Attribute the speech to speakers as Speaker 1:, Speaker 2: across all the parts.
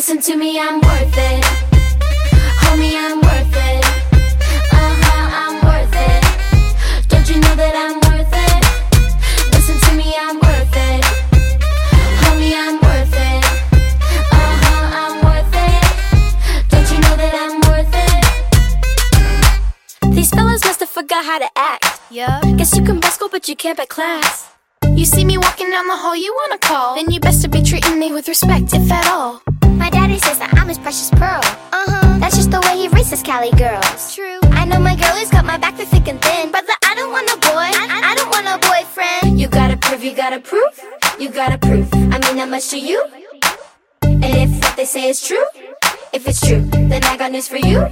Speaker 1: Listen to me, I'm worth it. Homie, I'm worth it. Uh huh, I'm worth it. Don't you know that I'm worth it? Listen to me, I'm worth it. Homie, I'm worth it. Uh huh, I'm worth it. Don't you know that I'm worth it? These fellas must have forgot how to act.
Speaker 2: Yeah.
Speaker 1: Guess you can best school, but you can't bet class.
Speaker 2: You see me walking down the hall, you wanna call. Then you best to be treating me with respect, if at all.
Speaker 3: Precious pearl.
Speaker 2: Uh huh.
Speaker 3: That's just the way he raises Cali girls.
Speaker 2: True.
Speaker 3: I know my girl has got my back through thick and thin. But I don't want a boy. I, I don't want a boyfriend.
Speaker 1: You gotta prove, you gotta prove, you gotta prove. I mean that much to you. And if what they say is true, if it's true, then I got news for you.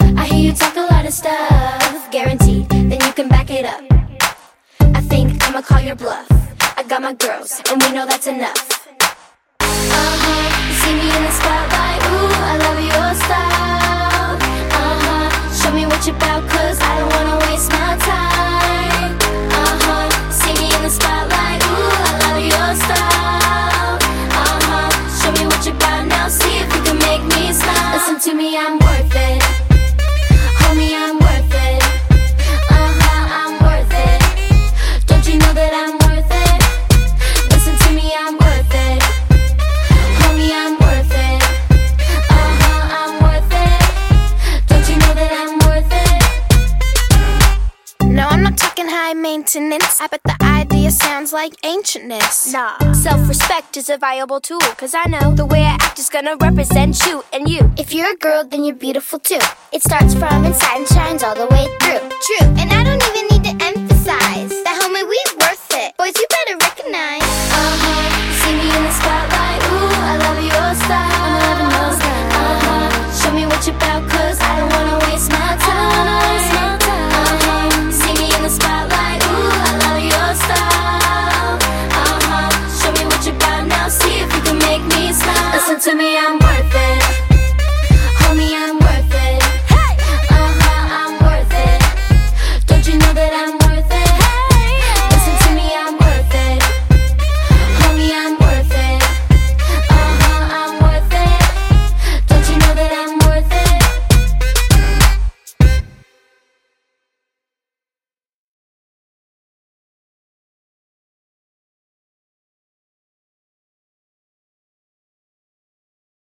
Speaker 1: I hear you talk a lot of stuff, guaranteed, then you can back it up. I think I'ma call your bluff. I got my girls, and we know that's enough. Uh huh, you see me in the spotlight, ooh, I love your high maintenance. I bet the idea sounds like ancientness. Nah. Self respect is a viable tool, cause I know the way I act is gonna represent you and you. If you're a girl, then you're beautiful too. It starts from inside and shines all the way through. True, and I don't even need to emphasize that, homie, we worth it. Boys, you
Speaker 2: better recognize. Uh huh, see me in the
Speaker 4: spotlight. Ooh, I love your style. I'm loving style. Uh huh, show me
Speaker 3: what you're about, cause I don't wanna waste
Speaker 2: my